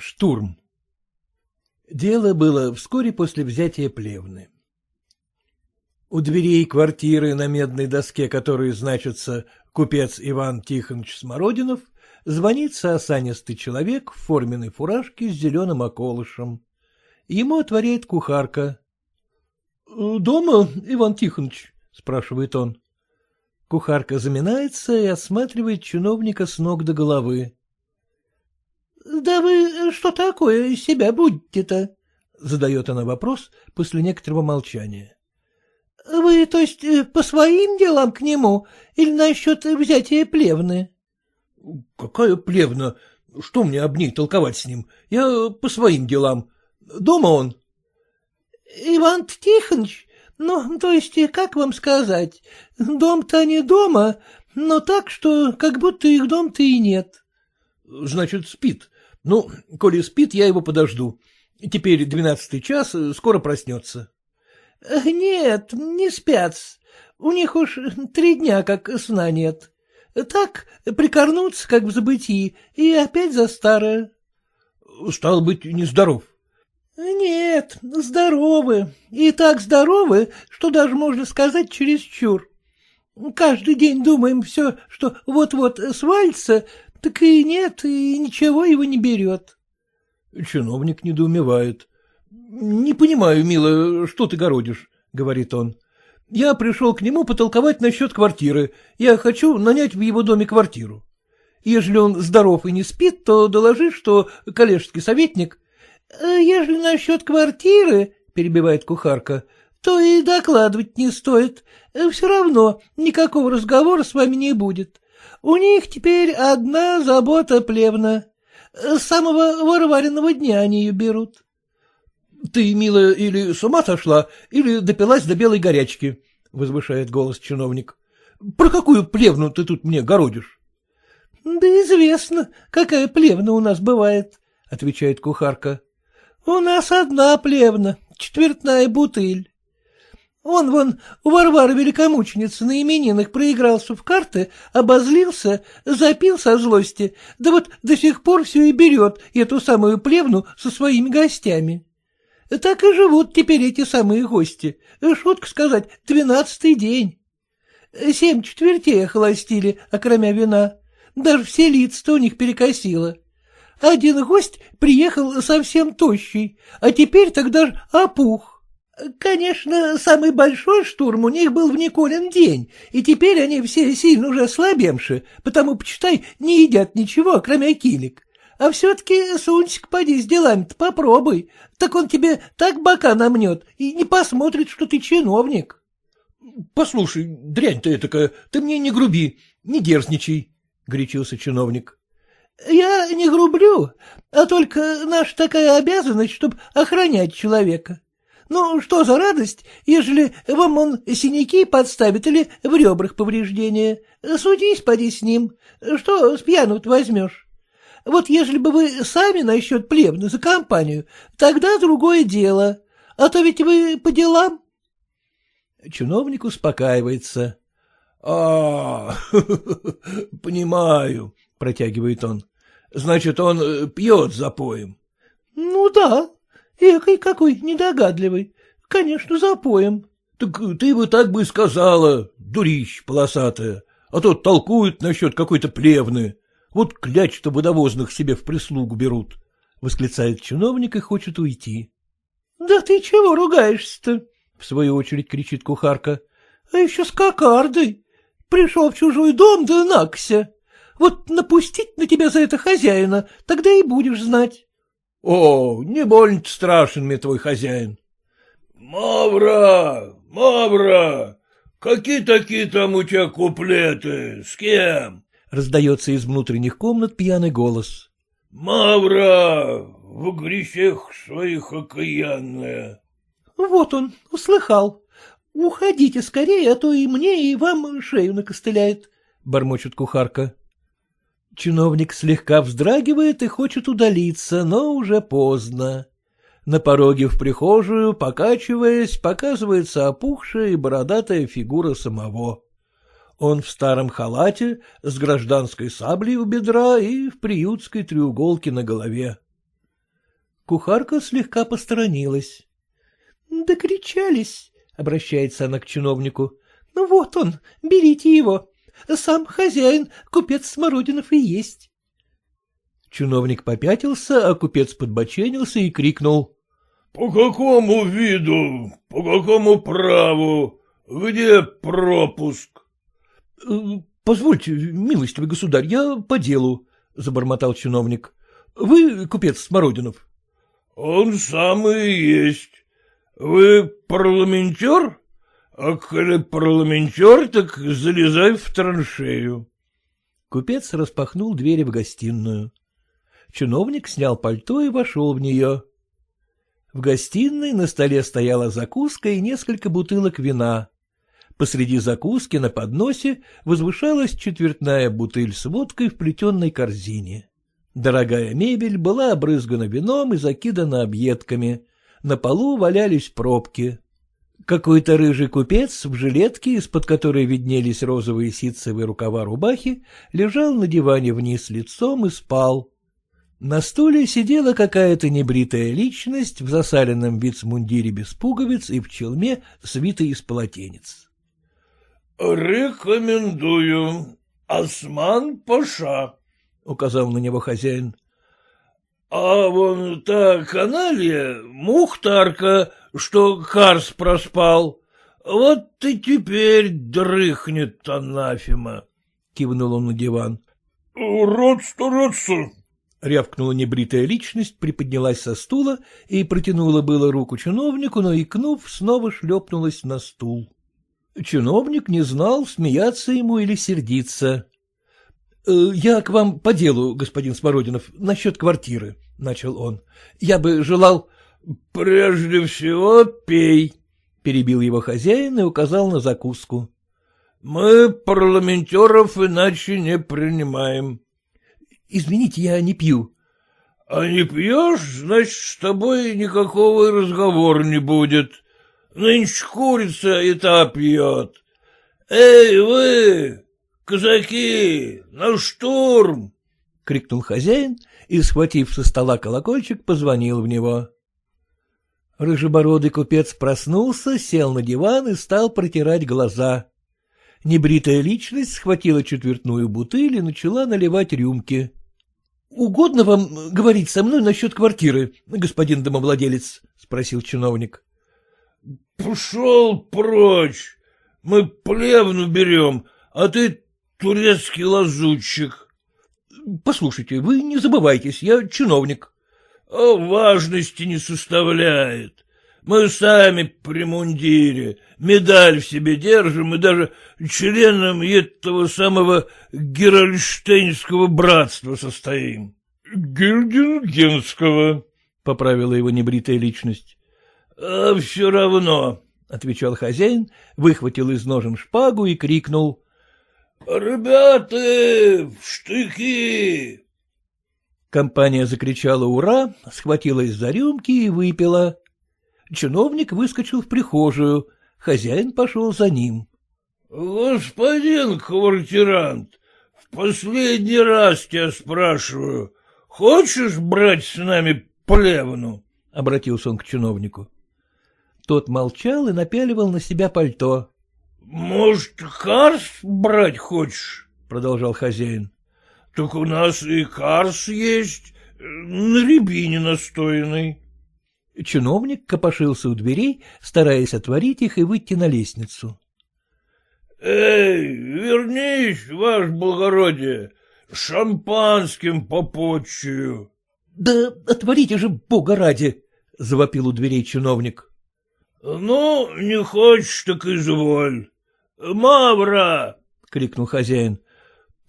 Штурм Дело было вскоре после взятия Плевны. У дверей квартиры на медной доске, которой значится «Купец Иван Тихонович Смородинов», звонится осанистый человек в форменной фуражке с зеленым околышем. Ему отворяет кухарка. — Дома, Иван Тихонович? — спрашивает он. Кухарка заминается и осматривает чиновника с ног до головы. — Да вы что такое из себя будете-то? — задает она вопрос после некоторого молчания. — Вы, то есть, по своим делам к нему или насчет взятия плевны? — Какая плевна? Что мне об ней толковать с ним? Я по своим делам. Дома он? — Иван Тихонович, ну, то есть, как вам сказать, дом-то не дома, но так, что как будто их дом-то и нет. — Значит, спит. Ну, коли спит, я его подожду. Теперь двенадцатый час, скоро проснется. — Нет, не спят. У них уж три дня как сна нет. Так прикорнуться, как в забытии, и опять за старое. — Стал быть, нездоров. — Нет, здоровы. И так здоровы, что даже можно сказать чересчур. Каждый день думаем все, что вот-вот свалится, так и нет, и ничего его не берет. Чиновник недоумевает. — Не понимаю, милая, что ты городишь, — говорит он. Я пришел к нему потолковать насчет квартиры. Я хочу нанять в его доме квартиру. Ежели он здоров и не спит, то доложи, что коллежский советник... — Ежели насчет квартиры, — перебивает кухарка, — то и докладывать не стоит. Все равно никакого разговора с вами не будет. У них теперь одна забота плевна. С самого Варвариного дня они ее берут. — Ты, милая, или с ума сошла, или допилась до белой горячки, — возвышает голос чиновник. — Про какую плевну ты тут мне городишь? — Да известно, какая плевна у нас бывает, — отвечает кухарка. — У нас одна плевна, четвертная бутыль. Он вон у Варвары Великомученицы на именинах проигрался в карты, обозлился, запил со злости, да вот до сих пор все и берет эту самую плевну со своими гостями. Так и живут теперь эти самые гости. Шутка сказать, двенадцатый день. Семь четвертей охолостили, окромя вина. Даже все лица у них перекосило. Один гость приехал совсем тощий, а теперь тогда опух. Конечно, самый большой штурм у них был в Николин день, и теперь они все сильно уже слабемши, потому, почитай, не едят ничего, кроме килик. А все-таки, Сунчик, поди с делами-то попробуй. Так он тебе так бока намнет и не посмотрит, что ты чиновник. — Послушай, дрянь ты такая, ты мне не груби, не дерзничай, — горячился чиновник. — Я не грублю, а только наша такая обязанность, чтобы охранять человека. Ну, что за радость, ежели вам он синяки подставит или в ребрах повреждения? Судись, поди с ним. Что с пьяну возьмешь? Вот ежели бы вы сами насчет плевны за компанию, тогда другое дело. А то ведь вы по делам. Чиновник успокаивается. — А, понимаю, — протягивает он. — Значит, он пьет за поем. — Ну да, экой какой недогадливый. Конечно, за поем. — Так ты бы так бы сказала, дурищ полосатая, а то толкуют насчет какой-то плевны. Вот кляч-то водовозных себе в прислугу берут, — восклицает чиновник и хочет уйти. — Да ты чего ругаешься-то? — в свою очередь кричит кухарка. — А еще с кокардой. Пришел в чужой дом, да накся. Вот напустить на тебя за это хозяина, тогда и будешь знать. — О, не больно страшен мне твой хозяин. — Мавра, Мавра, какие такие там у тебя куплеты, с кем? — раздается из внутренних комнат пьяный голос. — Мавра, в грехах своих окаянная. — Вот он, услыхал. Уходите скорее, а то и мне, и вам шею накостыляет, — бормочет кухарка. Чиновник слегка вздрагивает и хочет удалиться, но уже поздно. На пороге в прихожую, покачиваясь, показывается опухшая и бородатая фигура самого. Он в старом халате, с гражданской саблей у бедра и в приютской треуголке на голове. Кухарка слегка посторонилась. — Докричались, — обращается она к чиновнику. — Ну вот он, берите его. Сам хозяин, купец Смородинов и есть. Чиновник попятился, а купец подбоченился и крикнул. — По какому виду, по какому праву, где пропуск? Позвольте, милостивый государь, я по делу, — забормотал чиновник. — Вы купец Смородинов? — Он самый есть. Вы парламентер? А коли парламентер, так залезай в траншею. Купец распахнул двери в гостиную. Чиновник снял пальто и вошел в нее. В гостиной на столе стояла закуска и несколько бутылок вина. Посреди закуски на подносе возвышалась четвертная бутыль с водкой в плетенной корзине. Дорогая мебель была обрызгана вином и закидана объедками. На полу валялись пробки. Какой-то рыжий купец в жилетке, из-под которой виднелись розовые ситцевые рукава рубахи, лежал на диване вниз лицом и спал. На стуле сидела какая-то небритая личность в засаленном вицмундире без пуговиц и в челме, свитой из полотенец. — Рекомендую. Осман Паша, — указал на него хозяин. А вон та каналья, мухтарка, что Карс проспал, вот и теперь дрыхнет анафема, — кивнул он на диван. — Рад стараться, — рявкнула небритая личность, приподнялась со стула и протянула было руку чиновнику, но, икнув, снова шлепнулась на стул. Чиновник не знал, смеяться ему или сердиться. Э, — Я к вам по делу, господин Смородинов, насчет квартиры, — начал он. — Я бы желал... — Прежде всего пей, — перебил его хозяин и указал на закуску. — Мы парламентеров иначе не принимаем. — Извините, я не пью. — А не пьешь, значит, с тобой никакого разговора не будет. Нынче курица и та пьет. Эй, вы, казаки, на штурм! — крикнул хозяин и, схватив со стола колокольчик, позвонил в него. Рыжебородый купец проснулся, сел на диван и стал протирать глаза. Небритая личность схватила четвертную бутыль и начала наливать рюмки. — Угодно вам говорить со мной насчет квартиры, господин домовладелец? — спросил чиновник. — Пошел прочь! Мы плевну берем, а ты турецкий лазутчик. — Послушайте, вы не забывайтесь, я чиновник. — А важности не составляет. Мы сами при мундире, медаль в себе держим и даже членом этого самого Герольштейнского братства состоим. — Гильдингенского, — поправила его небритая личность. — А все равно, — отвечал хозяин, выхватил из ножен шпагу и крикнул. — Ребята, в штыки! Компания закричала «Ура!», схватилась за рюмки и выпила. Чиновник выскочил в прихожую, хозяин пошел за ним. — Господин квартирант, в последний раз тебя спрашиваю, хочешь брать с нами плевну? — обратился он к чиновнику. Тот молчал и напяливал на себя пальто. — Может, карс брать хочешь? — продолжал хозяин. — Так у нас и карс есть, на рябине настоянный. Чиновник копошился у дверей, стараясь отворить их и выйти на лестницу. — Эй, вернись, ваше благородие, шампанским попотчую. — Да отворите же, бога ради! — завопил у дверей чиновник. — Ну, не хочешь, так изволь. Мавра! — крикнул хозяин. —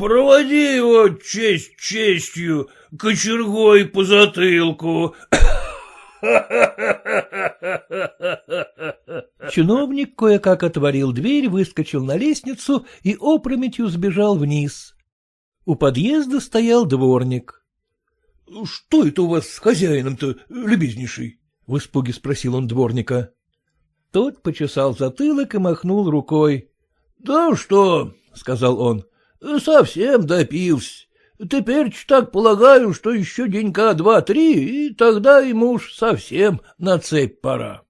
Проводи его честь честью, кочергой по затылку. Чиновник кое-как отворил дверь, выскочил на лестницу и опрометью сбежал вниз. У подъезда стоял дворник. — Что это у вас с хозяином-то, любезнейший? — в испуге спросил он дворника. Тот почесал затылок и махнул рукой. — Да что, — сказал он, — совсем допился. Теперь так полагаю, что еще денька два-три, и тогда ему уж совсем на цепь пора.